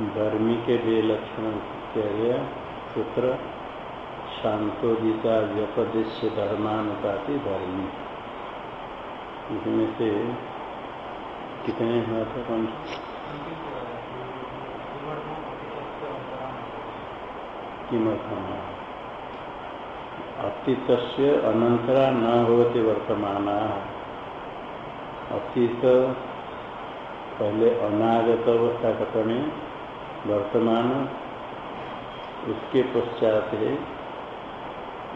गर्मी के लिए लक्षण किया गया सूत्र शांतोदिता व्यपदेश धर्मानुपाति धर्मी इसमें से कितने हुआ था कौन किमर्थम? अतीत अनंतरा न होते वर्तमान। अतीत पहले अनागत अवस्था कथने वर्तमान उसके पश्चात है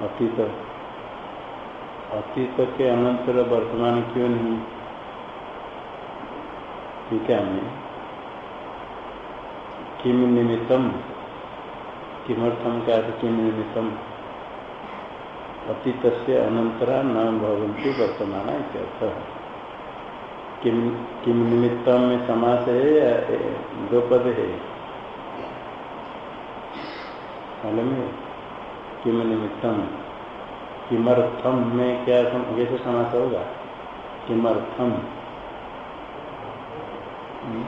अतीत। अतीत के अनंतर वर्तमान क्यों नहीं? टीका में किम निमित्तम? किमर्थम का किम निमित्तम? अतीत से अनंतरा न भवंती वर्तमान इत्यर्थ किम किम निमित्तम में समास है दो पद है? मालूम है किम निमित्तम किमर्थम में क्या कैसे समास होगा? किमर्थम। हम्म।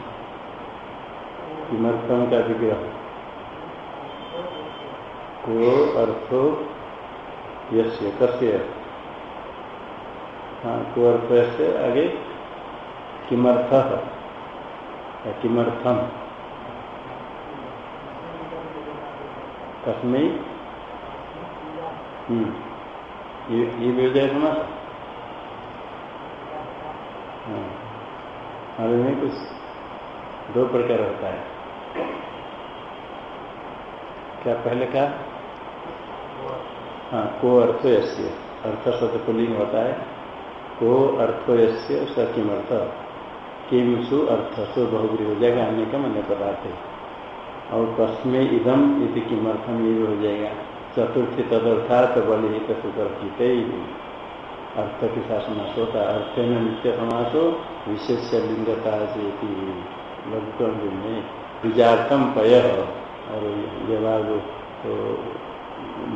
किमर्थम का विग्रह। को अर्थो यस्य, कस्य। हाँ को अर्थ से आगे किमर्थ। किमर्थम। कस्मय हम्म। ये ये विजय था। हाँ। कुछ दो प्रकार होता है। क्या पहले का हाँ को अर्थो यश्य अर्थ शब्द पुलिंग होता है। को अर्थो यश्य स किमर्थ। किम सु अर्थ सु बहुग्री हो जाएगा, अन्य का अन्य पदार्थ है। और कस्मे इदम इति किमर्थम ये हो जाएगा। चतुर्थी तदर्थात बलिहित सुतर्थित अर्थ के साथ समास होता है अर्थ में नित्य समास हो विशेष लिंगता से लघुकम में बीजार्थम पय। और जवाब तो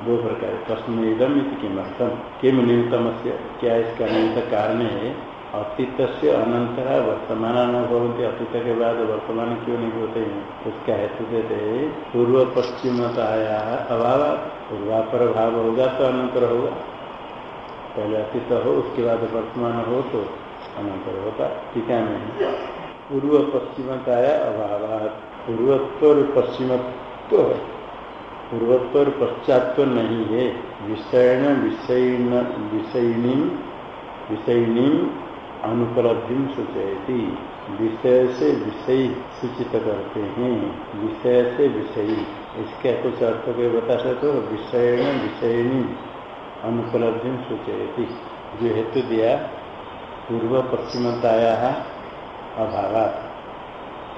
दो प्रकार। कस्म इदम इति किमर्थम? किम न्यूनतम से क्या इसका निमित्त कारण है? अतीत से अनंतरा वर्तमान न भवंती अतीत के बाद वर्तमान क्यों नहीं होते हैं उसका हेतु देते पूर्व पश्चिमताया अभाव पूर्वापर भाव होगा तो अनंतर होगा। पहले अतीत हो, उसके बाद वर्तमान हो तो अनंतर होगा। टीका नहीं? पूर्व पश्चिमताया अभाव पूर्वोत्तर पश्चिमत्व पूर्वोत्तर पश्चात्व नहीं है। विषयण विषयण, विषयिणी विषयिणी अनुपलब्धि सूचयती। विषय से विषयी सूचित करते हैं। विषय से विषयी। इसके कुछ अर्थ को बता सकते हो? विषय विषयनी अनुपलब्धि सूचयती। जो हेतु दिया, पूर्व पश्चिमताया अभाव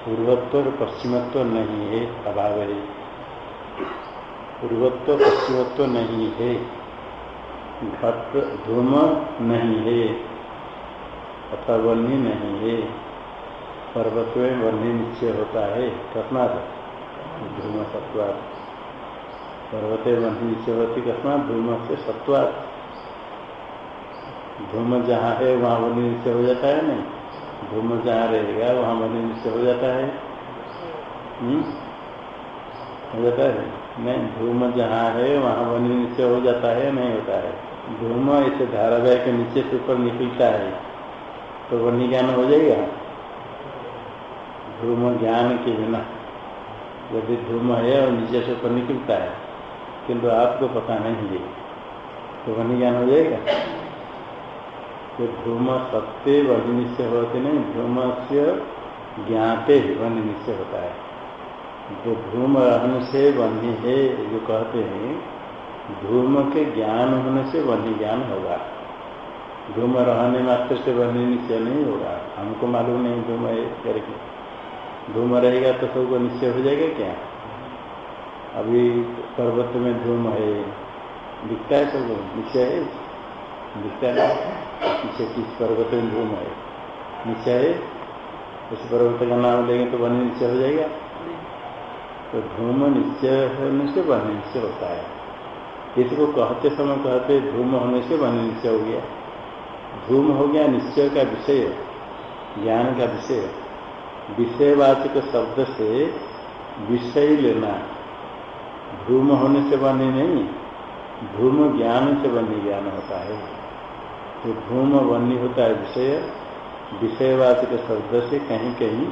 पूर्वत्व और पश्चिमत्व नहीं है, अभाव है। पूर्वत्व, पश्चिमत्व नहीं है। घट, धूम नहीं है। अथवा वन्य नहीं है। पर्वत में वन्य निश्चय होता है। कस्मात धूम सत्वात पर्वत वन्य निश्चय होती कस्मात धूम से सत्वात धूम जहाँ है, वहाँ वन्य निश्चय हो जाता है नहीं? धूम जहाँ रहेगा, वहाँ वन्य निश्चय हो जाता है। हम्म? हो जाता है? नहीं धूम जहाँ है, वहाँ वन्य निश्चय हो जाता है, नहीं होता है। धूम इसे धारावाहिक नीचे से ऊपर निकलता है। तो वन्य ज्ञान हो जाएगा। धूम ज्ञान के बिना। यदि धूम है और नीचे से ऊपर निकलता है, किंतु आपको पता नहीं है तो वन्य ज्ञान हो जाएगा? तो धूम सत्य वन्य निश्चय होते नहीं धूम से ज्ञाते वन्य निश्चय होता है। जो धूम रहने से वन्य है, जो कहते हैं धूम के ज्ञान होने से वन्य ज्ञान होगा। धूम रहने मात्र से वन्य निश्चय नहीं होगा हमको मालूम नहीं धूम है करके। धूम रहेगा तो सबको निश्चय हो जाएगा क्या? अभी पर्वत में धूम है, दिखता है सबको? निश्चय है? दिखता है? पीछे किस पर्वत में धूम है? निश्चय है? उस पर्वत का नाम लेंगे तो वन्य निश्चय हो जाएगा? तो धूम निश्चय होने से वन्य निश्चय होता है। किसी को कहते समय कहते धूम होने से वन्य निश्चय हो गया। धूम हो गया, निश्चय का विषय ज्ञान का विषय विषयवाचक शब्द से विषय लेना, धूम होने से बने नहीं, धूम ज्ञान से बने ज्ञान होता है। तो धूम बनी होता है विषय, विषयवाचक शब्द से कहीं कहीं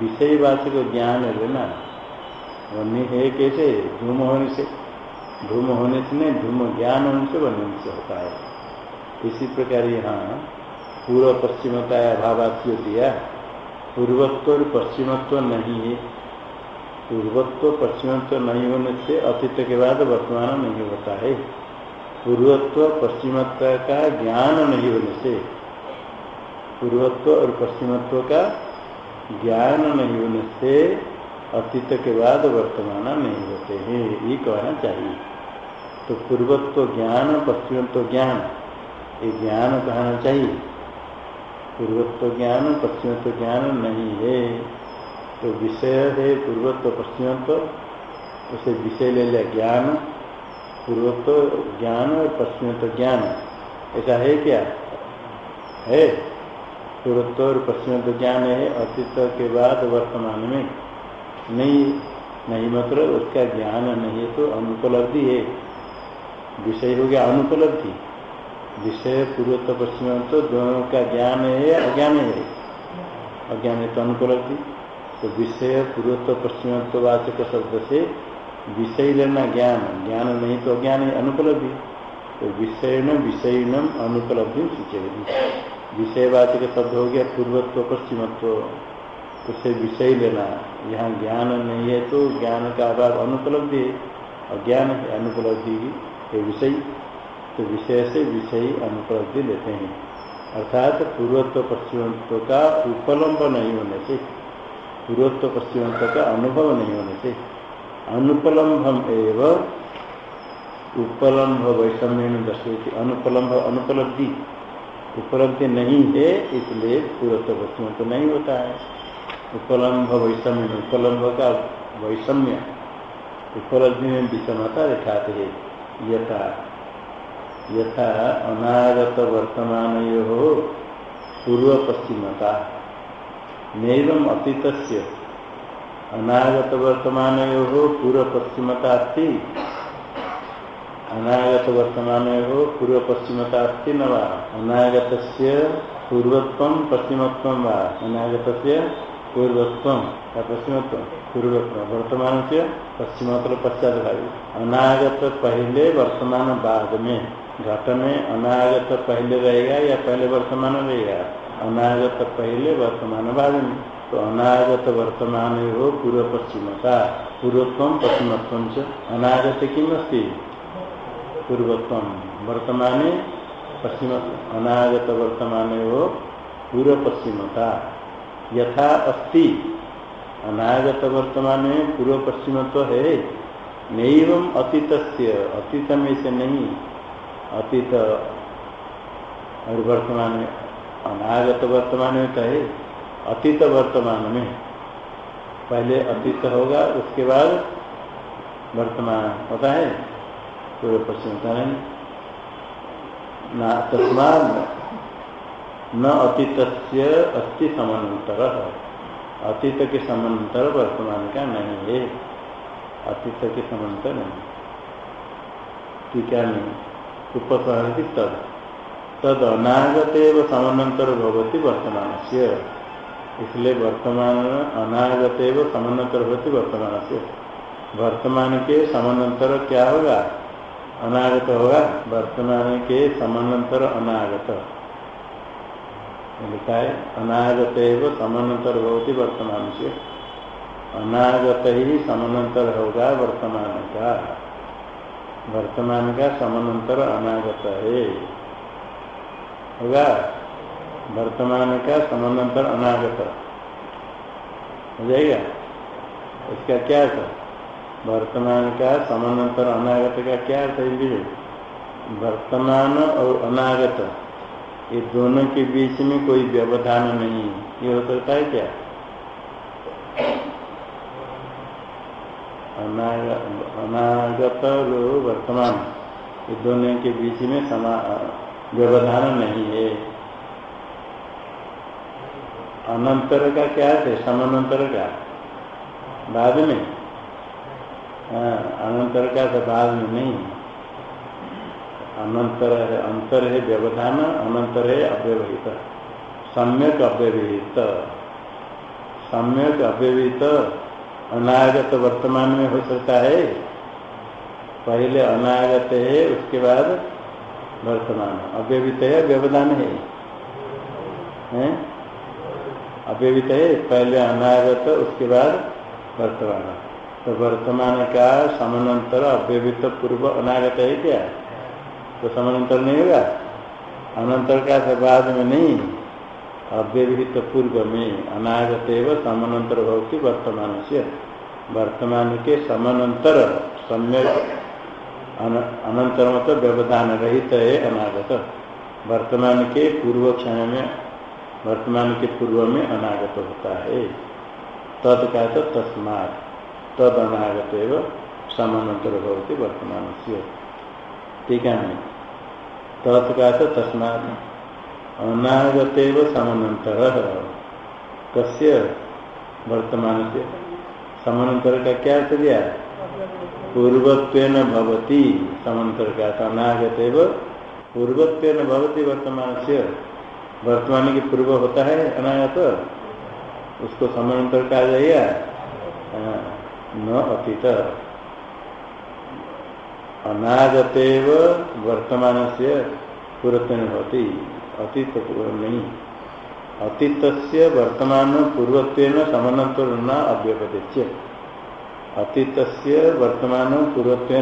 विषयवाचक ज्ञान लेना। बनी है कैसे? धूम होने से, धूम होने से नहीं, धूम ज्ञान होने से बनने से होता है। इसी प्रकार यहाँ पूर्व पश्चिमता अभावात्य दिया। पूर्वत्व और पश्चिमत्व नहीं है। पूर्वत्व, पश्चिमत्व नहीं होने से अतीत के बाद वर्तमान नहीं होता है। पूर्वत्व, पश्चिमत्व का ज्ञान नहीं होने से। पूर्वत्व और पश्चिमत्व का ज्ञान नहीं होने से अतीत के बाद वर्तमान नहीं होते हैं। ये कहना चाहिए। तो पूर्वत्व ज्ञान, पश्चिमत्व ज्ञान। ये ज्ञान कहना चाहिए? पूर्वत्व ज्ञान, पश्चिमत्व ज्ञान नहीं है। तो विषय है पूर्वत्व, पश्चिमत्व, उसे विषय ले लिया ज्ञान, पूर्वत्व ज्ञान और पश्चिमत्व ज्ञान। ऐसा है क्या? है। पूर्वत्व और पश्चिमत्व ज्ञान है, अतीत के बाद वर्तमान में। नहीं नहीं मतलब उसका ज्ञान नहीं है तो अनुपलब्धि है। विषय हो गया अनुपलब्धि। विषय पूर्वोत्तर पश्चिम तो दोनों का ज्ञान है, अज्ञान है। अज्ञान है तो अनुपलब्धि तो विषय पूर्वोत्तर पश्चिम तो वाचक शब्द से विषय लेना ज्ञान ज्ञान नहीं तो अज्ञान है अनुपलब्धि तो विषय न विषय न अनुपलब्धि सूचेगी विषयवाचक शब्द हो गया पूर्वत्व पश्चिमत्व उससे विषय लेना। यहाँ ज्ञान नहीं है तो ज्ञान का अभाव अनुपलब्धि है। अज्ञान है अनुपलब्धि के विषय तो विषय से विषयी अनुपलब्धि लेते हैं। अर्थात पूर्वत्व पश्चिमत्व का उपलम्ब नहीं होने से पूर्वत्व पश्चिमत्व का अनुभव नहीं होने से, अनुपलम्भम एवं उपलम्भ वैषम्य में दर्शे अनुपलम्भ, अनुपलब्धि उपलब्धि नहीं है, इसलिए पूर्वत्व पश्चिमत्व नहीं होता है। उपलम्भ वैषम्य उपलम्भ का वैषम्य, उपलब्धि में विषमता दिखाते है। यथा यथा अनागत वर्तमान पूर्व पश्चिमता नैवम अतीत अनागत वर्तमान पूर्व पश्चिमता अस्ति। अनागत वर्तमान पूर्व पश्चिमता अस्ति न अनागत पूर्वत्व पश्चिमत्व अनागत पूर्वत्व पश्चिमत्व? पूर्वत्व। वर्तमान से पश्चिमोत्तर पश्चात भावी अनागत पहले वर्तमान बाद में घट में अनागत पहले रहेगा या पहले वर्तमान रहेगा? अनागत पहले वर्तमान बाद में तो अनागत वर्तमान हो पूर्व पश्चिमता। पूर्वत्व पश्चिमत्व से अनागत किम अस्ति? पूर्वत्व। वर्तमान पश्चिम अनागत वर्तमान हो पूर्व पश्चिमता। यथा अस्ति। अनागत वर्तमान में पूर्व पश्चिम तो है नहीं अतीत अतीत में से नहीं, अतीत और वर्तमान में अनागत वर्तमान में। तो है अतीत वर्तमान में पहले अतीत होगा, उसके बाद वर्तमान होता है पूर्व पश्चिम होता है। तस्मा न अतीत अस्थि समानांतर अतीत के समानांतर वर्तमान का नहीं है। अतीत के समानांतर नहीं। है नहीं? उपसहति तद। तद अनागत समानांतर भवती वर्तमान से इसलिए वर्तमान अनागत समानांतर होती वर्तमान से वर्तमान के समानांतर क्या होगा? अनागत होगा। वर्तमान के समानांतर अनागत। लिखा है अनागत समानांतर होती वर्तमान से। अनागत ही समानांतर होगा वर्तमान का। वर्तमान का समानांतर अनागत है। होगा? वर्तमान का समानांतर अनागत। हो जाएगा? इसका क्या अर्थ वर्तमान का समानांतर अनागत का क्या अर्थ है? वर्तमान और अनागत। ये दोनों के बीच में कोई व्यवधान नहीं ये हो सकता है क्या? अनागत और वर्तमान। ये दोनों के बीच में समा व्यवधान नहीं है। अनंतर का क्या है? समानांतर का। बाद में? हाँ अनंतर का तो बाद में नहीं। अनंतर है, अंतर है व्यवधान, अनंतर है अव्यवहित। सम्यक अव्यवहित। सम्यक अव्यवहित अनागत वर्तमान में हो सकता है। पहले अनागत है, उसके बाद वर्तमान। अव्यवहित है, व्यवधान है। हैं? अव्यवहित है, पहले अनागत, उसके बाद वर्तमान। तो वर्तमान का समानांतर अव्यवहित पूर्व अनागत है क्या? तो समानांतर नहीं होगा? अनंतर का बाद में नहीं। अव्यवहित पूर्व में अनागत एवं समानांतर भवती वर्तमान से। वर्तमान के समानांतर, सम्यक अनंतर मत व्यवधान रहित है अनागत। वर्तमान के पूर्व क्षण में, वर्तमान के पूर्व में अनागत होता है। तद का तो तस्मात। तद अनागत एवं समानांतर भवती वर्तमान से। ठीक है तत्का तो तस्मात। अनागत समानांतर कस्य? वर्तमान से समानांतर का क्या अर्थ दिया? पूर्वत्व भवती समांतर का अनागत पूर्वत्व भवती वर्तमान से वर्तमान के पूर्व होता है अनागत। उसको समानांतर कहा जाएगा न अतीत। अनागतेव वर्तमान से पूर्वत्व होती अतीत नहीं अतीत से वर्तमान पूर्वत्व समानांतर न अव्यपदेच्य अतीत से वर्तमान पूर्वत्व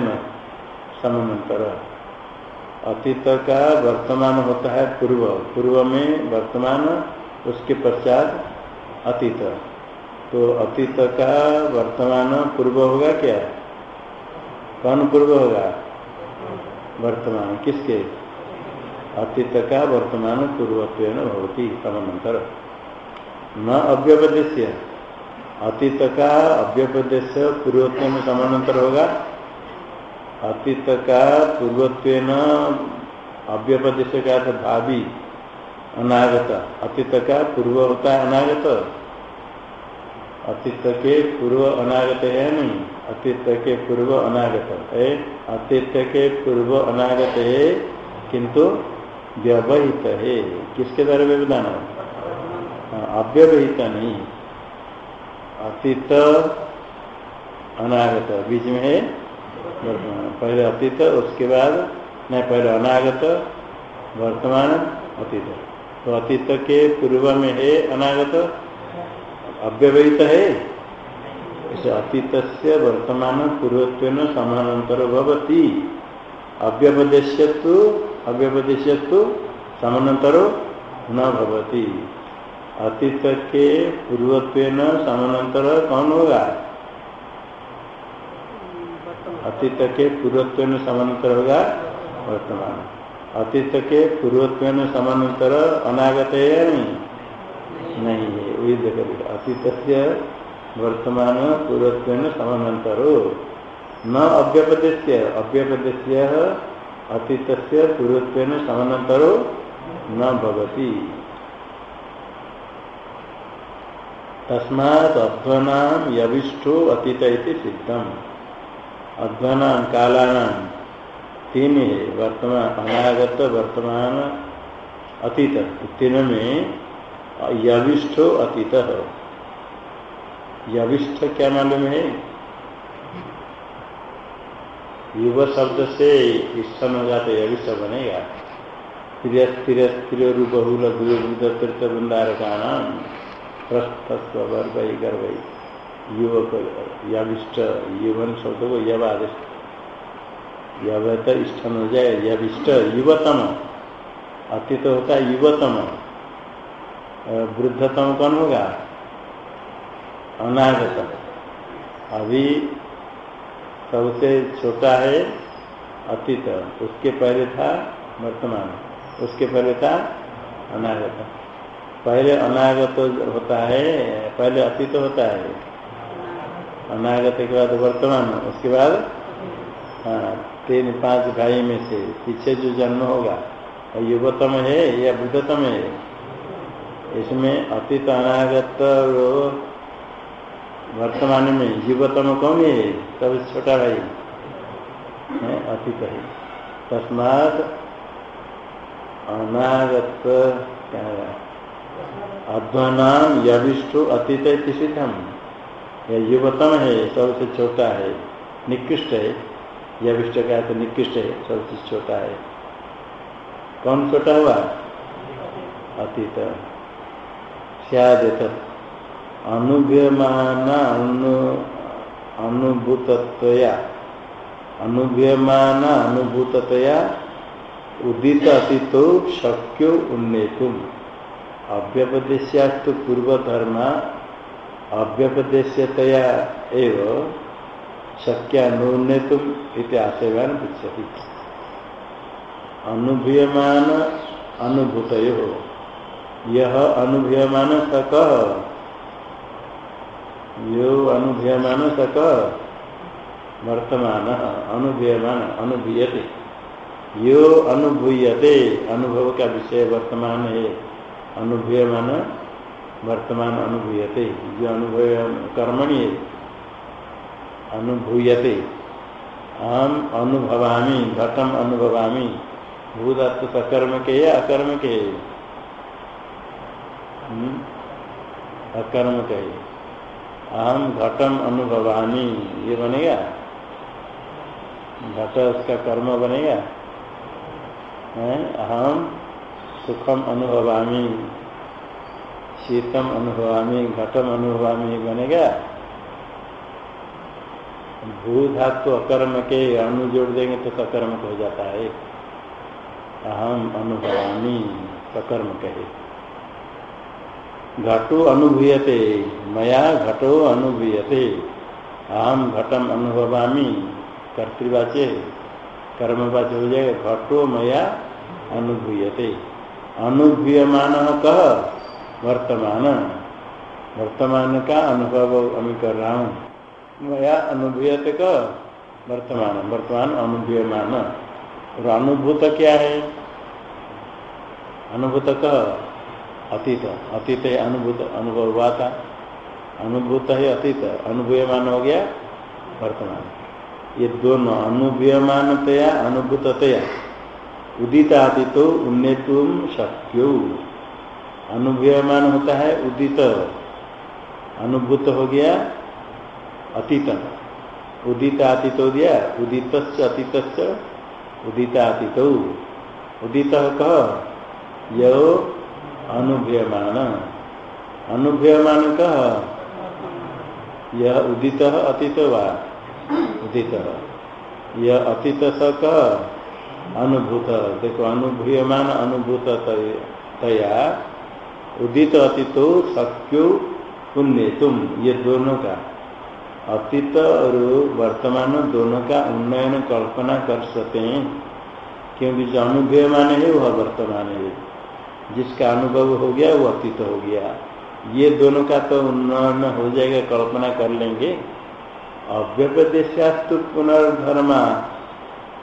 समानांतर अतीत का वर्तमान होता है पूर्व। पूर्व में वर्तमान, उसके पश्चात अतीत। तो अतीत का वर्तमान पूर्व होगा क्या? कौन पूर्व होगा। वर्तमान किसके? अतीत का वर्तमान पूर्वत्व होती समानांतर न अव्यपदेश्य अतीत का अव्यपदेश पूर्वत्व में समानांतर होगा। अतीत का पूर्वत्व अव्यपदेश का तो भावी, अनागत। अतीत का पूर्व होता है अनागत। अतीत के पूर्व अनागत है नहीं? अतीत के पूर्व अनागत है अतीत के पूर्व अनागत है किंतु व्यवहित है। किसके द्वारा व्यवधान? अव्यवहित नहीं। अतीत अनागत। बीच में है? पहले अतीत, उसके बाद, नहीं, पहले अनागत, वर्तमान अतीत। तो अतीत के पूर्व में है अनागत? अव्यवहित है? इसे अतीत से वर्तमान पूर्वत्व समानांतर भवती। अव्यपदेश्यु अव्यपदेश्यु समानांतर न भवती। अतीत के पूर्वत्व समानांतर कौन होगा? अतीत के पूर्वत्व समानांतर होगा वर्तमान। अतीत के पूर्वत्व समानांतर अनागत है नहीं? नहीं है। वही देखो अतीत वर्तमान पूर्वत्व समानांतरो। न अव्यपदेश अव्यपदेश अतीत पूर्वत्व समानांतरो न भवती। तस्मात् यविष्ठो अतीत इति सिद्धम। अध्वनाम कालानाम तीन है वर्तमान, अनागत वर्तमान अतीत। तीनों में यविष्ठ अतीत। यविष्ठ क्या मालूम है? युव शब्द से ईश्वन हो जाते यविष्ठ बनेगा। स्थिर तीर्थ वृंदार का नाम प्रस्थ युवक यविष्ठ युवन शब्द को यव आदेश यवत इष्टन हो जाए यविष्ट युवतम। अतीत होता है युवतम। वृद्धतम कौन होगा? अनागत। अभी सबसे छोटा है अतीत। उसके पहले था वर्तमान। उसके पहले था अनागत। पहले अनागत होता है, पहले अतीत होता है। अनागत के बाद वर्तमान, उसके बाद हाँ तीन, पाँच भाई में से पीछे जो जन्म होगा युवतम है या बुद्धतम है। इसमें अतीत अनागत वर्तमान में जीवतम कौन है? सबसे छोटा भाई? है अतीत है तस्मात अनागत क्या अध्वनाम यविष्ठु अतीत सिद्धम यह युवतम है, सबसे छोटा है। निकृष्ट है। यविष्ट का तो निकृष्ट है, सबसे छोटा है। कौन छोटा हुआ? अतीत। सियाद अनुभ्यमान अनुभूतया उदित अतीतो शक्यो उन्नेतुम। अव्यपदेशास्तु पूर्वधर्म अव्यपदेशतया एव शक्या नोन्नेतुम इति आशयवान पृछति अनुभूयमान अनुभूत यह अनुभूयमान सक यो अनुभूयमान सक वर्तमान अनुभूयमान, अनुभूयते। यो अनुभूयते अनुभव का विषय वर्तमान है। अनुभूयमान, वर्तमान अनुभूयते। जो अनुभव कर्मणि है। अनुभूयते। अहम अनुभवामी, घटम अनुभवामी। भूदत्त सकर्म के है, अकर्म के हम्म? अकर्म के अहम घटम अनुभवामी। ये बनेगा? घट उसका कर्म बनेगा? अहम सुखम अनुभवामी। शीतम अनुभवामी, घटम अनुभवामी बनेगा? भू धातु अकर्म के अनु जोड़ देंगे तो सकर्मक हो जाता है। अहम अनुभवामी सकर्म कहे घटो अनुभूयते, मया घटो अनुभूयते। अहम घटम अनुभवामी, कर्तवाच्य। कर्मवाच्य हो जाएगा, घटो मया अनुभूयते। अनुभूयमान कह वर्तमान। वर्तमान का अनुभव अभी कर रहा हूँ। मया अनुभूयते कह वर्तमान। वर्तमान अनुभूयमान। और अनुभूत क्या है? अनुभूत कह अतीत अतीत है अनुभूत अनुभव हुआ था अनुभूत है अतीत, अनुभूयमान हो गया, वर्तमान। ये दोनों अनुभूयमानतया, अनुभूततया, उदित आदि तो उन्नेतुम शक्यो। अनुभूयमान होता है उदित, अनुभूत हो गया, अतीत। उदित आतीत हो गया उदित अतीत उदित आतीत उदित कह यो अनुभूयमान। अनुभूयमान कह यह उदित अतीत वा? उदित। यह अतीत स कह अनुभूत। देखो, अनुभूयमान अनुभूत तया उदित अतीतो शक्यो पुण्य तुम ये दोनों का? अतीत और वर्तमान दोनों का उन्नयन कल्पना कर सकते हैं क्योंकि जो अनुभूयमान है, वह वर्तमान है। जिसका अनुभव हो गया वो अतीत हो गया। ये दोनों का तो उन्नयन हो जाएगा कल्पना कर लेंगे। अव्यपदेशास्तु पुनर्धर्मा।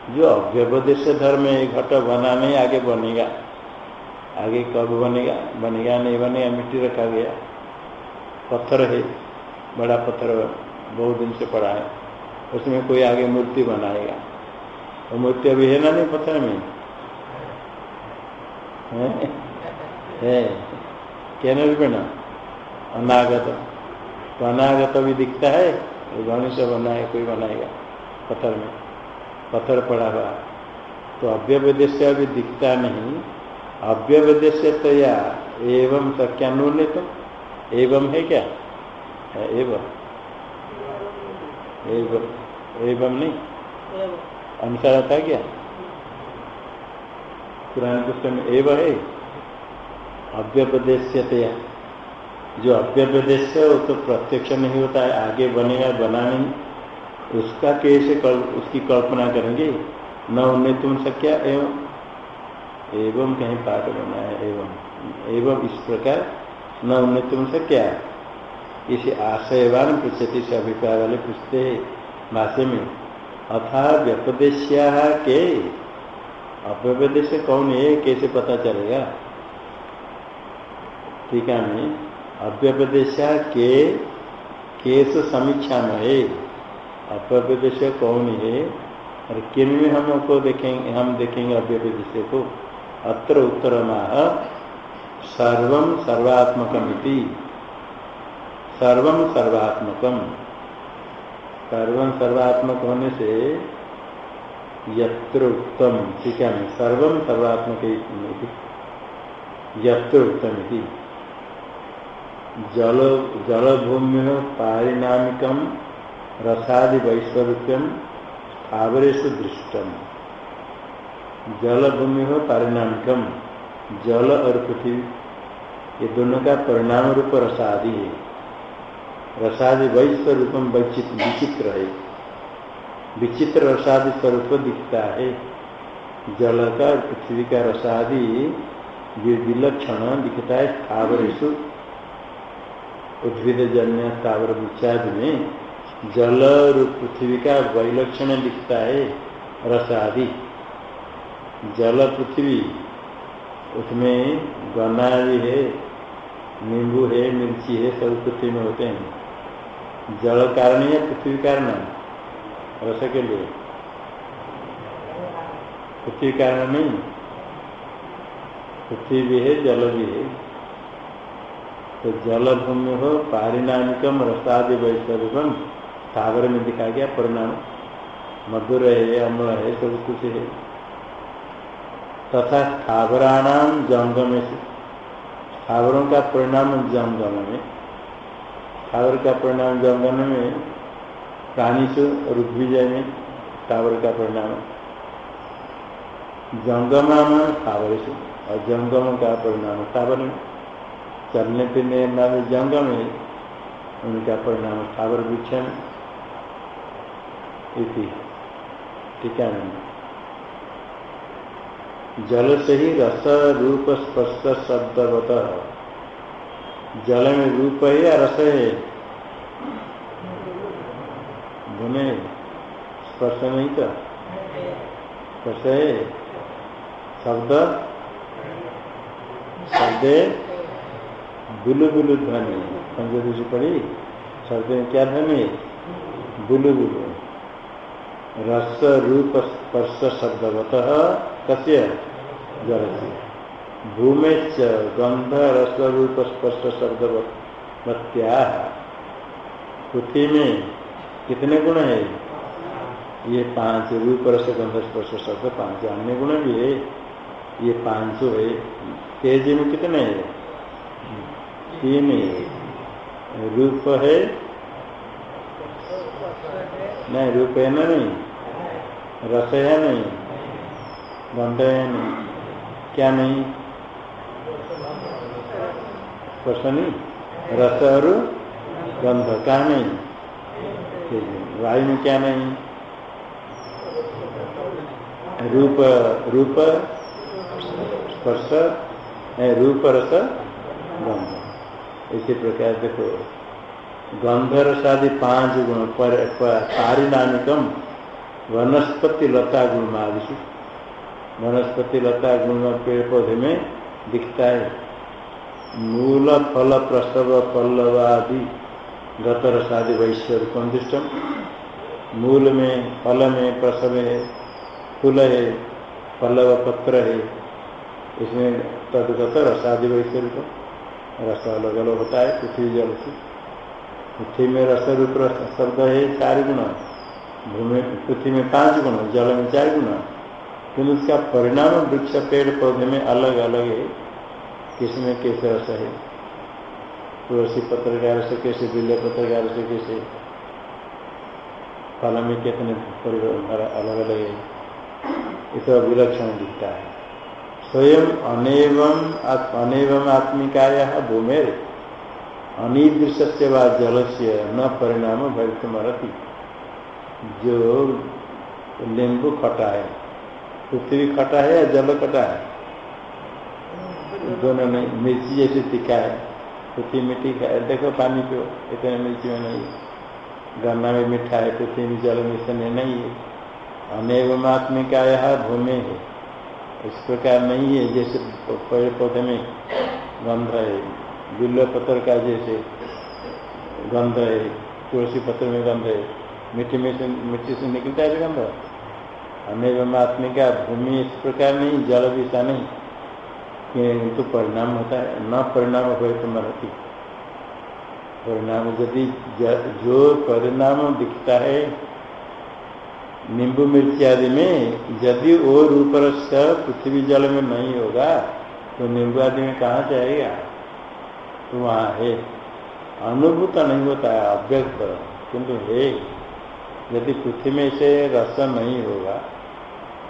जो अव्यपदेश धर्म है घट बना नहीं आगे बनेगा। आगे कब बनेगा? बनेगा नहीं बनेगा मिट्टी रखा गया। पत्थर है बड़ा पत्थर बहुत दिन से पड़ा है। उसमें कोई आगे मूर्ति बनाएगा। वो तो मूर्ति अभी है ना नहीं पत्थर में? है, है। क्या ना अनागत। तो अनागत भी दिखता है गणेश बनाए कोई बनाएगा। पत्थर में पत्थर पड़ा हुआ। तो अव्यवदेश अभी दिखता नहीं। अव्यवदेश तो या एवं तो क्या नून तुम एवं है क्या? है एवं। एवं एवं नहीं? अनुसार था क्या? पुराने पुस्तक में एवं है। अव्यपदेश जो अव्यपदेश है वो तो प्रत्यक्ष नहीं होता है आगे बनेगा बना नहीं। उसका कैसे कल, उसकी कल्पना करेंगे न उन्हें तुम सक्या एवं एवं कहीं पाठ बना है एवं एवं इस प्रकार न उन्हें तुम सक्या इसे आशयवान पृछती से अभिप्राय वाले पूछते है भाष्य में अथा व्यपदेश्या के? अव्यपदेश कौन है? कैसे पता चलेगा? है मैं अव्यपदेशा के केस समीक्षा में है। अव्यदेश कौन है? और किन में हमको देखेंगे, हम देखेंगे अव्यदेश को। अत्र उत्तर माह सर्व सर्वात्मकमिति सर्व सर्वात्मकम। सर्व सर्वात्मक होने से यत्र उत्तम, ठीक है? सर्व सर्वात्मक यत्र उत्तम जल जलभूमि पारिणामिक रसादि वैश्वरूप्यम स्थावरेशु दृष्टम जलभूमि पारिणामिकम जल और पृथ्वी, ये दोनों का परिणाम रूप रसादि है। रसादि वैश्वरूपम विचित्र है। विचित्र रसादि स्वरूप दिखता है। जल का पृथ्वी का रसादि विलक्षण दिखता है स्थावरेशु उद्भिद जन्य स्थावर इत्यादि में जल पृथ्वी का वैलक्षण दिखता है, रस आदि। जल पृथ्वी, उसमें गन्ना भी है, नींबू है, मिर्ची है, सब पृथ्वी में होते हैं। जल कारण है पृथ्वी कारण? रस के लिए। पृथ्वी कारण नहीं। पृथ्वी भी है, जल भी है। तो जल भूमि हो पारिणामिकम रसादि वैश्वरूपम सागर में दिखा गया परिणाम। मधुर है अम्ल है, सब कुछ है। तथा स्थावराणाम जंगम स्थावरों का परिणाम जंगम में स्थावर का परिणाम जंगम में प्राणी से ऋग्विजय में स्थावर का परिणाम। जंगम स्थावर से। और जंगम का परिणाम स्थावर में चलने फिरने वाले जंगल में, उनका परिणाम स्थावर वृक्ष में ठीक है जल से ही रस रूप स्पर्श शब्दवत। जल में रूप है या रस है? दोनों स्पर्श नहीं तो। स्पर्श है। शब्द? शब्द बुलु बुलु ध्वनि पंचदशी पढ़ी? शब्द में क्या ध्वनि? बुलु बुलु रस रूप स्पर्श शब्दवत कस्य? जल से भूमे गंध रस रूप स्पर्श शब्दवत्या। पृथ्वी में कितने गुण है? ये पाँच रूप रस गंध स्पर्श शब्द, पाँच अन्य गुण भी है। ये पाँच है। तेज में कितने है? तीन है रूप है? नहीं, रूप है ना नहीं? रस है नहीं? गंध है नहीं? क्या नहीं? स्पर्श नहीं? रस और गंध क्या नहीं? वायु में क्या नहीं? रूप रूप, स्पर्श रूप, रस, गंध। इसी प्रकार देखो गंध रसादि पाँच गुण, पर पारिणामिकम वनस्पति लता गुण आदि वनस्पति लता गुण पेड़ पौधे में दिखता है। मूल फल प्रसव पल्लवादि गत रसादि वैश्वर कंदिष्टम। मूल में, फल में प्रसव है, फूल है, पल्लव पत्र है। इसमें तदगत रसादि वैश्वर को रस अलग अलग होता है पृथ्वी जल से। पृथ्वी में रस रूप शब्द है, चार गुण। भूमि पृथ्वी में पाँच गुण, जल में चार गुण। किंतु उसका परिणाम वृक्ष, पेड़, पौधे में अलग अलग है। किसमें कैसे रस है? तुलसी पत्र का रस कैसे, बिल्ले पत्र का रस कैसे? फल में कितने अलग अलग है। इस विलक्षण दिखता है। स्वयं अनेवम अनेवम आत्मिकाया भूमेर अनिदृश्य से व जल से न परिणाम भवितमरती जो नींबू खटा है, पृथ्वी खटा है या जल खटा है? दोनों में मिर्ची जैसे तीखा है, पृथ्वी मिट्टी है। देखो पानी को, इतने मिर्ची में नहीं गन्ना में मीठा है, पृथ्वी में जल मिश्रण नहीं है। अनेवम आत्मिकाया भूमि है इस प्रकार नहीं है, जैसे पेड़ पौधे में गंध है बिल्लो पत्थर का जैसे गंध है तुलसी पत्र में गंध है मिट्टी में से, मिट्टी से निकलता है गंध। अन्य का भूमि इस प्रकार नहीं, जल भी ऐसा नहीं किंतु परिणाम होता है, न परिणाम हो तो मरती। परिणाम यदि जो परिणाम दिखता है नींबू मिर्ची आदि में यदि वो रूप रस पृथ्वी जल में नहीं होगा तो नींबू आदि में कहाँ जाएगा? तो वहाँ है। अनुभूत नहीं होता है अव्यक्त। किंतु है। यदि पृथ्वी में से रस नहीं होगा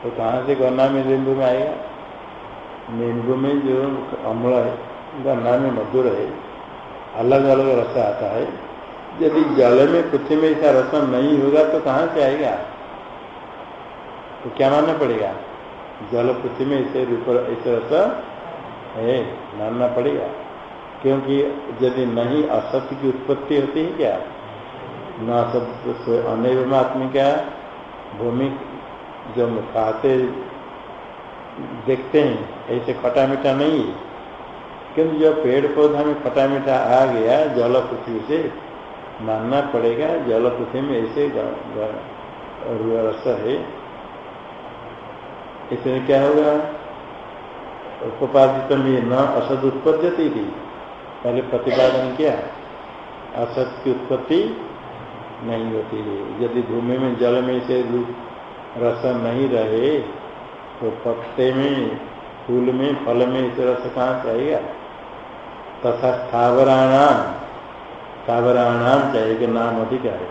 तो कहाँ से गन्ना में नींबू में आएगा? नींबू में जो अम्ल है, गन्ना में मधुर है, अलग अलग रस आता है। यदि जल में पृथ्वी में ऐसा रस नहीं होगा तो कहाँ से आएगा? तो क्या मानना पड़ेगा? जल पृथ्वी में ऐसे रूप ऐसे रस है मानना पड़ेगा। क्योंकि यदि नहीं, असत्य की उत्पत्ति होती है क्या? न असत्य अनैवमात्मिका भूमि जब खाते, देखते हैं, ऐसे खटा मीठा नहीं है। किंतु जब पेड़ पौधा में खटा मीठा आ गया जल पृथ्वी से, मानना पड़ेगा जल पृथ्वी में ऐसे रस है। इसमें क्या होगा? उपादित में न असद उत्पत्ति थी पहले प्रतिपादन किया। असत की उत्पत्ति नहीं होती है। यदि भूमि में जल में से रस नहीं रहे तो पत्ते में, फूल में, फल में इस रस कहाँ आएगा तथा स्थावराणाम स्थावराणाम चाहिए नाम अधिक है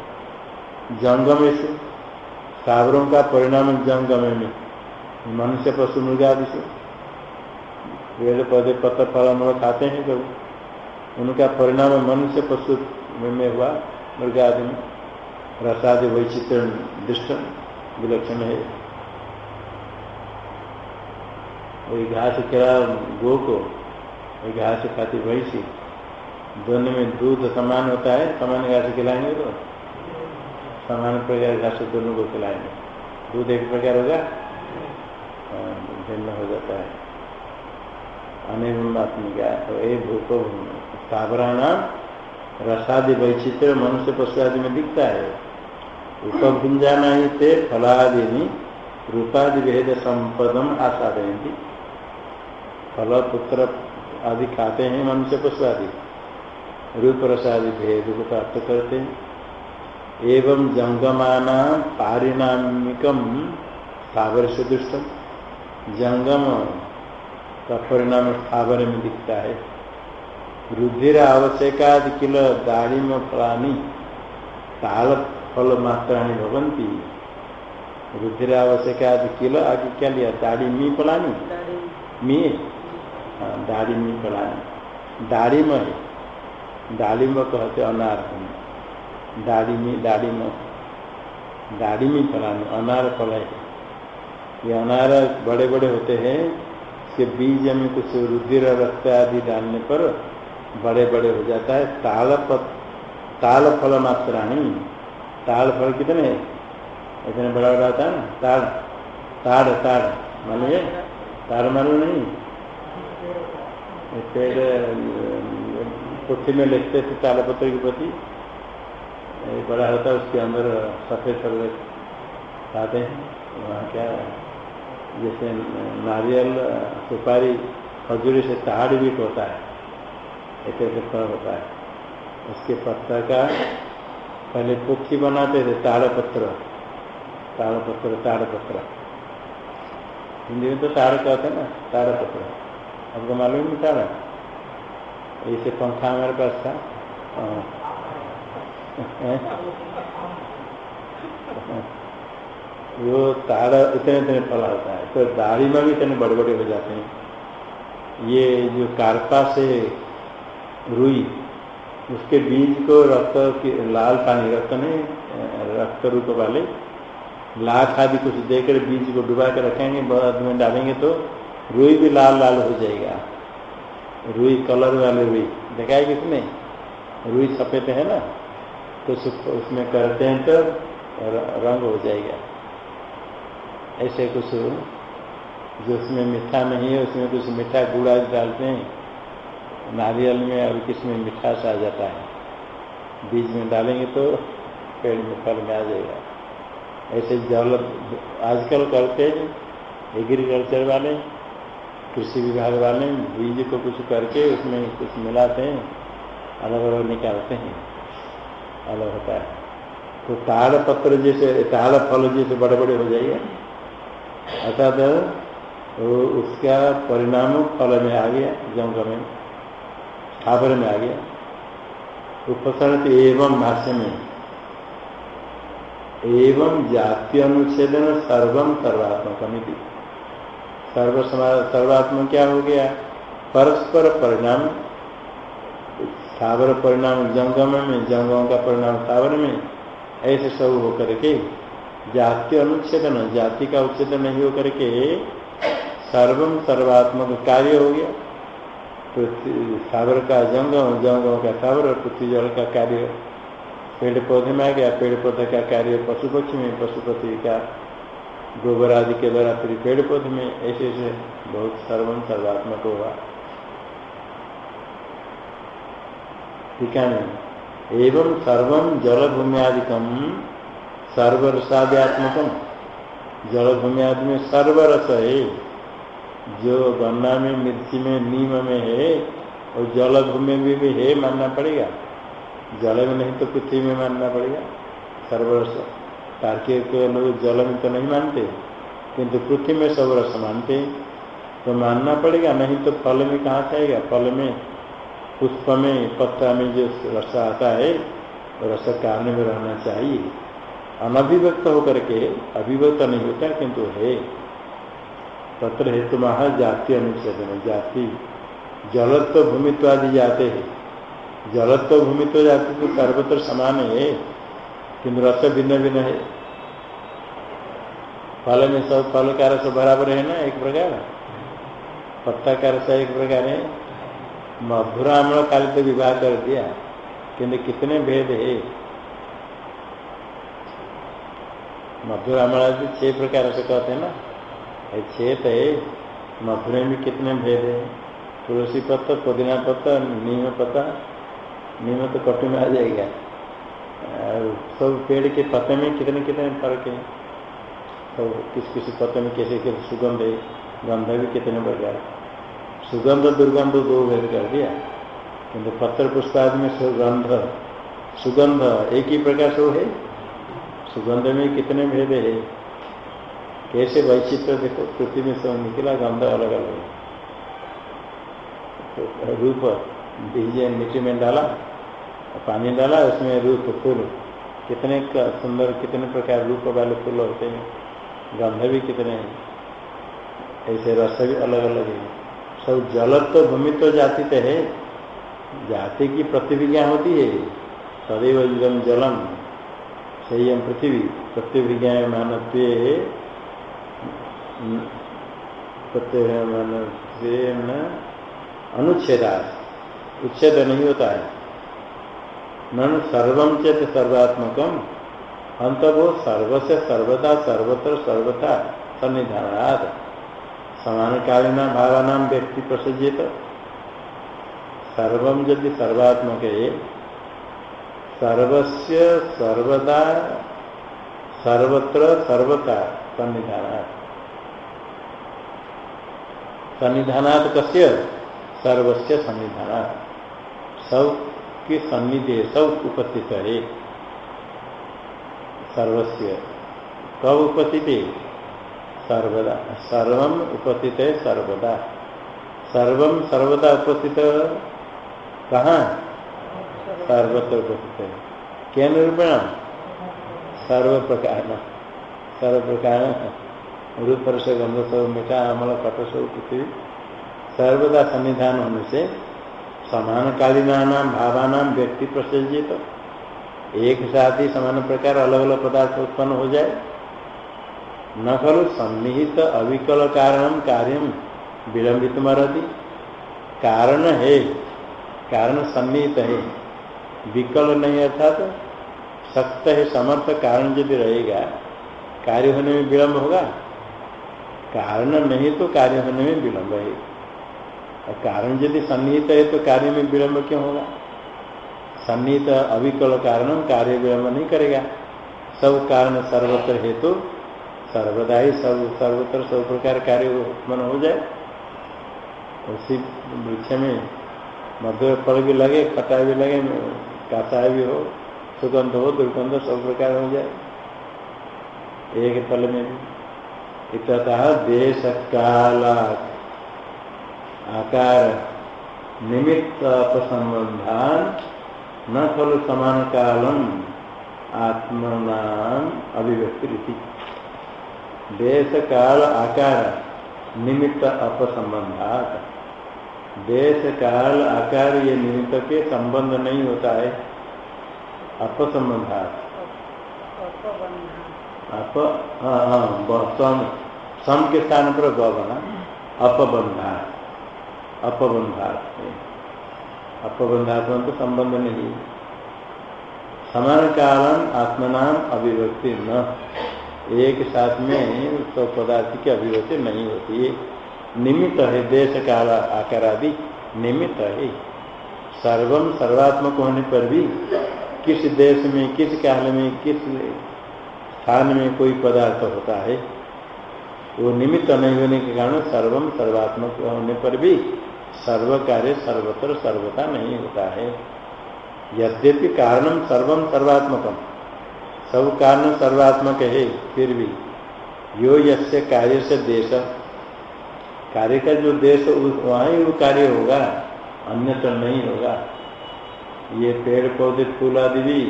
जंगम से स्थावरों का परिणाम जंगम में मनुष्य पशु मृग आदि से पेड़ पौधे पत्र फल मूल खाते हैं जब उनका परिणाम मनुष्य पशु में हुआ मृग आदि में रसादि वैचित्र, दृष्ट, विलक्षण है। वही घास खिला गो को, वही घास खाती भैंसी। दोनों में दूध समान होता है, समान घास खिलाएँगे तो? समान प्रकार घास दोनों को खिलाएँगे। दूध एक प्रकार होगा? भिन्न हो जाता है। अनिर्मात्मिका तो ये भूप स्थावराणाम रसादि वैचित्र मनुष्य पशु आदि में दिखता है। उपभुंजाना ही थे, फलादि रूपादि भेद संपदम आसादयती। फल पुत्र आदि खाते हैं मनुष्य पशु आदि। रूप रसादि भेद को प्राप्त करते हैं। एवं जंगमाना पारिणामिकम स्थावर से दुष्टम जंगम का परिणाम स्थावर में दिखता है। रुधिर आवश्यकादि किल दाढ़ी में फलानी ताल फल मात्राणी भवंती रुधिर आवश्यकादि किल आगे क्या लिया? दाढ़ी मी फलानी मी हाँ, दाड़िमी कलानी दाड़िम है। दाड़िम कहते अनार दाड़िमी दाड़िम दाड़िमी फलानी अनार फल है। ये अनार बड़े बड़े होते हैं, इसके बीज में कुछ रुधिर रक्त आदि डालने पर बड़े बड़े हो जाता है। ताल ताल फल मात्राणी ताल फल कितने? इतने बड़ा बड़ा होता है ना? ताड़ ताड़ ताड़। मानिए? ताड़ मालूम नहीं? पेड़ पुथी में लिखते थे तालपत्र की प्रति। बड़ा होता है, उसके अंदर सफ़ेद सफ़ेद खाते हैं। वहाँ क्या जैसे नारियल सुपारी खजूरी से ताड़ भी होता है। ऐसे ऐसे फल होता है। उसके पत्ता का पहले पुथी बनाते थे ताड़पत्र ताड़पत्र ताड़पत्र हिंदी में तो ताड़ कहते हैं ना ताड़पत्र आपको मालूम नहीं था ऐसे पंखा हमारे पास था। वो तारा इतने इतने फल होता है। तो दाढ़ी में भी इतने बड़े बड़े हो जाते हैं। ये जो कार्पा से रुई, उसके बीज को रक्त की, लाल पानी, रक्त नहीं, रक्त रूप वाले, लाख आदि कुछ देकर बीज को डुबा कर रखेंगे, बाद में डालेंगे तो रुई भी लाल लाल हो जाएगा। रुई कलर वाले रुई। देखा है किसने रुई सफ़ेद है ना? तो उसमें करते हैं तो रंग हो जाएगा। ऐसे कुछ जो उसमें मीठा नहीं है, उसमें कुछ मीठा गुड़ा डालते हैं। नारियल में और किसमें मिठास आ जाता है। बीज में डालेंगे तो पेड़ में फल में आ जाएगा। ऐसे जल आजकल करते हैं एग्रीकल्चर वाले, कृषि विभाग वाले, बीज को कुछ करके उसमें कुछ मिलाते हैं, अलग अलग निकालते हैं। अलग होता है। तो ताड़ पत्र जैसे, ताड़ फल जैसे बड़े बड़े हो जाइए अर्थात तो उसका परिणाम फल में आ गया जंग में स्थावर में आ गया। उपसरण एवं भाष्य में। एवं जाति अनुच्छेदन सर्वम सर्वात्मक सर्व सर्वात्म क्या हो गया? परस्पर परिणाम, स्थावर परिणाम जंगम में जंगम का परिणाम स्थावर में, ऐसे सब होकर के जाति अनुच्छेदन, जाति का उच्छेदन नहीं होकर के सर्वम सर्वात्मक कार्य हो गया। स्थावर का जंगम जंगम का स्थावर पृथ्वी जल का कार्य। पेड़ पौधे में आ गया, पेड़ पौधे का कार्य पशु पक्षी में पशु पक्षी का गोबर आदि के द्वारा फिर पेड़ पौधे में ऐसे ऐसे बहुत सर्वम सर्वात्मक होगा ठीक है एवं सर्वम जल भूमि आदिकम सर्वरसाद्यात्मकम। जल भूमि आदि में सर्वरस है। जो गन्ना में, मिर्ची में, नीम में है, और जल भूमि में भी है, मानना पड़ेगा। जल में नहीं तो पृथ्वी में मानना पड़ेगा। सर्वरस। तार्किक लोग जल में तो नहीं मानते। किंतु पृथ्वी में सब रस मानते। तो मानना पड़ेगा, नहीं तो फल में कहाँ जाएगा फल में, पुष्प में, पत्ता में जो रस आता है, रस कारण में रहना चाहिए। अनभिव्यक्त होकर के अभिव्यक्त नहीं होता किंतु है, तत्र हेतु महा जाति अनुच्छेद में जाति, जलत्व भूमित्व आदि जाते हैं। जलत्व भूमित्व जाति तो सर्वत्र समान है किंतु रस भिन्न भिन्न है। फल में सब, फल का रस बराबर है ना, एक प्रकार? पत्ता का रस एक प्रकार है। मधुरामण काल तो विवाह कर दिया, किंतु कितने भेद है? मधुरामण छह प्रकार से कहते हैं ना? छह तो है मधुरे में कितने भेद है? तुलसी पत्ता, पुदीना पत्ता, नीम पत्ता, नीम तो कटु में आ जाएगा। सब पेड़ के पत्ते में कितने कितने फ़र्क है? तो किस किसी पत्ते में कैसे कैसे सुगंध है? गंध भी कितने प्रकार सुगंध, दुर्गंध दो भेद कर दिया। किंतु पत्र पुष्पाद में सुगंध सुगंध एक ही प्रकार से है? सुगंध में कितने भेद है? कैसे वैचित्र देखो पृथ्वी में सब निकला, गंध अलग अलग तो रूप बीजे मिट्टी में डाला, पानी डाला, उसमें रूप फूल। कितने सुंदर, कितने प्रकार रूप वाले फूल होते हैं। गंध भी कितने हैं। ऐसे रस भी अलग अलग है। सब जल तो भूमि तो जाति तो है। जाति की प्रतिविज्ञा होती है। सदैव जलम। संयम पृथ्वी प्रत्यय मानव अनुच्छेदा उच्छेद नहीं होता है। मन सर्वम चेत सर्वात्मकम अंत वो सर्व से सर्वदा सर्वत्र सर्वथा सन्निधानाद समान कालीना भावानाम व्यक्ति प्रसजित सर्वम यदि सर्वात्मक सर्वस्य सर्वदा, सर्वत्र सर्वथा सन्निधानात्। सन्निधानात् कस्य? सर्वस्य सन्निधानात्। सब के सन्निधि सब उपस्थित है सर्वस्व कब उपस्थित? है सर्वदा। सर्वम उपस्थित है सर्वदा। सर्वम सर्वदा उपस्थित कहाँ? सर्वत्र उपस्थित है क्या निरूपण सर्व प्रकार सर्व प्रकार रूप से गंध सब मीठा अमल कट सब पृथ्वी सर्वदा सन्निधान होने से समान कालीना नाम भावानाम व्यक्ति प्रसजित एक साथ ही समान प्रकार अलग अलग पदार्थ उत्पन्न हो जाए। न खलु सन्निहित अविकल कारण कार्य विलंबित मरती कारण है, कारण सन्निहित है। विकल नहीं अर्थात सख्त है, समर्थ कारण यदि रहेगा, कार्य होने में विलंब होगा? कारण नहीं तो कार्य होने में विलंब है। और कारण यदि सन्निहित है तो कार्य में विलंब क्यों होगा? सन्निहित अविकल कारण कार्य विलम्ब नहीं करेगा। सब कारण सर्वत्र हेतु तो सर्वदा ही सब, सर्वत्र सब प्रकार कार्य मन हो जाए। उसी वृक्ष में मधुर फल भी लगे खटा भी लगे काटा भी हो, सुगंध हो, दुर्गंध सब प्रकार हो जाए। एक फल में भी। इतः देश काल आकार निमित्त अपसंबंधान, न खलु समान कालम, आत्मनाम अभिव्यक्ति देश काल आकार निमित्त अपसंबंधात। देश काल आकार ये निमित्त के संबंध नहीं होता है। अपसंबंधात। अप हाँ हाँ सम सम के स्थान पर ग अपबंधा अपबंधात। अपबंधात तो संबंध नहीं समान कारण आत्मनाम अभिव्यक्ति न। एक साथ में सब पदार्थ की अभिव्यक्ति नहीं होती है। निमित्त है, देश काल आकार आदि निमित्त है। सर्वम सर्वात्मक होने पर भी किस देश में, किस काल में, किस स्थान में कोई पदार्थ होता है, वो निमित्त नहीं होने के कारण सर्वम सर्वात्मक होने पर भी सर्व कार्य सर्वत्र सर्वता नहीं होता है। यद्यपि कारणम सर्वम सर्वात्मकम सब कारण सर्वात्मक है, फिर भी यो यस्य कार्य से देश कार्य का जो देश वहाँ वो कार्य होगा। अन्यत्र नहीं होगा। ये पेड़ पौधे, फूल आदि भी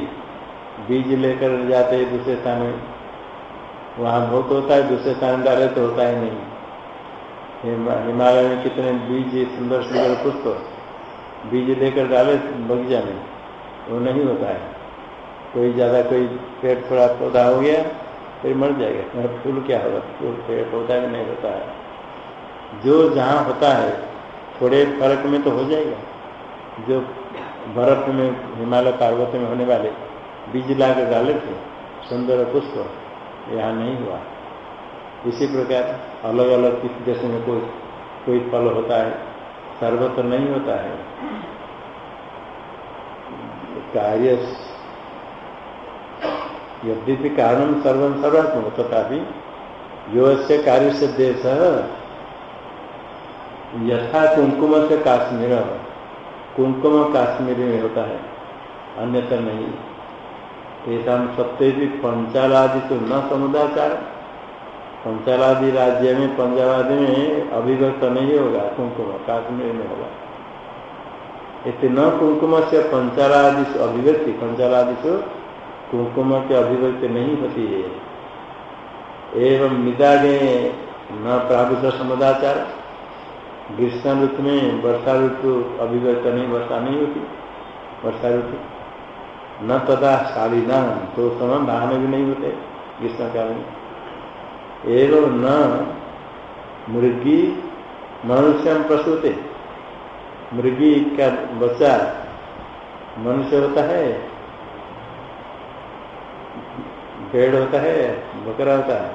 बीज लेकर जाते हैं दूसरे स्थान में। वहाँ बहुत होता है, दूसरे स्थान डाले तो होता ही नहीं। हिमालय में कितने बीज, सुंदर सुंदर पुष्प बीज लेकर डाले बगीचा में, वो नहीं होता है। कोई ज़्यादा कोई पेड़, थोड़ा पौधा हो गया, फिर मर जाएगा। फूल क्या होगा? फूल, पेड़, पौधा भी नहीं होता है। जो जहाँ होता है, थोड़े फ़र्क में तो हो जाएगा। जो बर्फ़ में, हिमालय पर्वत में होने वाले बीज ला कर डाले थे, सुंदर पुष्प, यहाँ नहीं हुआ। इसी प्रकार अलग अलग किसी देश में कोई कोई फल होता है, सर्वत्र नहीं होता है। कार्य यद्यपि कारण सर्व सर्वात्मक तथा यो से कार्य से देश यथा कुंकुम से काश्मीर कुंकुम काश्मीर में होता है। अन्यथा नहीं। ऐसा सत्य भी पंचालादि तो न समुदाचार। पंचालादि राज्य में, पंजाबादि में अभिव्यक्त नहीं होगा, कुंकुम काश्मीर में होगा। इतने न कुंकुम से पंचालादि अभिव्यक्ति, पंचालादि से कुंकुम की अभिव्यक्ति नहीं होती है। एवं निदागे न प्रावुत समुदाचार। ग्रीष्म ऋतु में वर्षा ऋतु अभिव्यक्त नहीं, वर्षा नहीं होती। वर्षा ऋतु। न तथा शाली न तो समय धान भी नहीं होते, ग्रीष्म काल में। एवं न मुर्गी मनुष्य प्रसूते मृगी का बच्चा मनुष्य होता है, पेड़ होता है, बकरा होता है।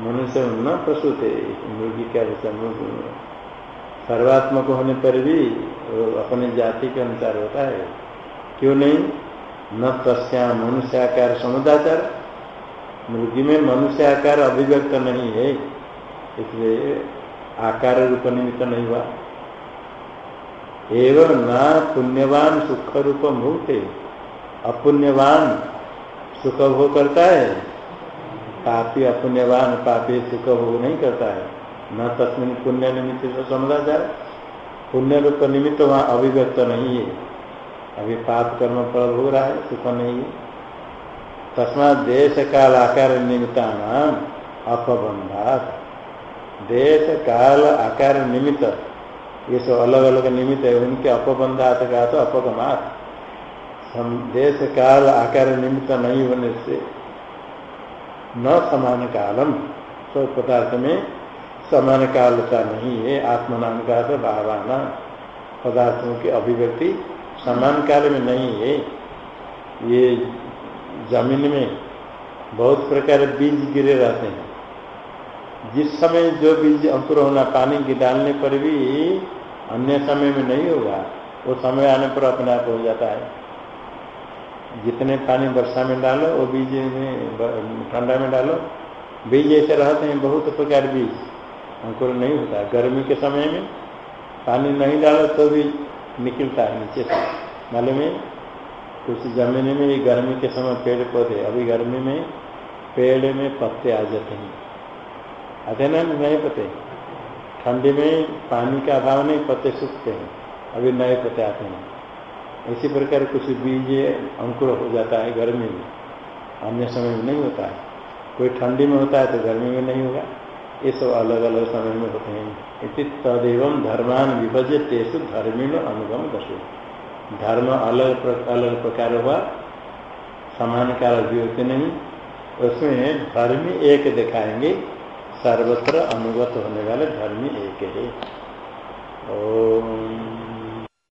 मनुष्य न प्रसूत मुर्गी का बच्चा सर्वात्मक होने पर भी अपने जाति के अनुसार होता है। क्यों नहीं? न तस्या मनुष्य आकार समुदाचार। मुर्गी में मनुष्य आकार अभिव्यक्त नहीं है। इसलिए आकार रूप निमित्त नहीं हुआ। एवं न पुण्यवान सुख रूप भूते। अपुण्यवान सुख भोग करता है। पापी अपुण्यवान पापी सुख भोग नहीं करता है। न तस्मिन पुण्य निमित्त से समझा जाए। पुण्य रूप निमित्त वहाँ अभिव्यक्त नहीं है। अभी पाप कर्म फल हो रहा है, सुख नहीं है। तस्मा देश काल आकार निमित्ता नाम अपबंधात देश काल आकार निमित्त, ये सब अलग अलग निमित्त है, उनके अपबंधात का तो अपगमात। देश काल आकार निमित्त नहीं होने से न समान कालम, सब तो पदार्थ में समान कालता नहीं है आत्मनाम का तो भावाना पदार्थों की अभिव्यक्ति समान काल में नहीं है। ये ज़मीन में बहुत प्रकार बीज गिरे रहते हैं। जिस समय जो बीज अंकुर होना, पानी की डालने पर भी अन्य समय में नहीं होगा, वो समय आने पर अपने आप हो जाता है। जितने पानी वर्षा में डालो, वो बीज में, ठंडा में डालो, बीज ऐसे रहते हैं, बहुत प्रकार बीज। अंकुर नहीं होता। गर्मी के समय में पानी नहीं डालो तो भी निकलता है नीचे से। मालूम है? कुछ ज़मीन में ये गर्मी के समय पेड़ पौधे अभी गर्मी में पेड़ में पत्ते आ जाते हैं। आते ना नहीं पत्ते? ठंडी में पानी का अभाव नहीं, पत्ते सूखते हैं। अभी नए पत्ते आते हैं। इसी प्रकार कुछ बीज अंकुर हो जाता है गर्मी में। अन्य समय में नहीं होता है। कोई ठंडी में होता है तो गर्मी में नहीं होगा। ये सब अलग अलग समय में होते हैं। इति तदेव धर्मान विभजित तेसु धर्मीण अनुगम दशो। धर्म अलग अलग प्रकार हुआ, समान काल भी नहीं। उसमें धर्मी एक दिखाएँगे, सर्वत्र अनुगत होने वाले धर्मी एक है। ओम।